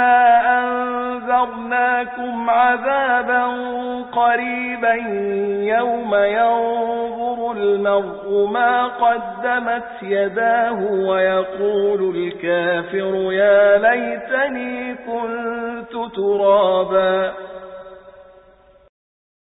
إنا أنذرناكم عذابا قريبا يوم ينظر المرء ما قدمت يداه ويقول الكافر يا ليتني كنت ترابا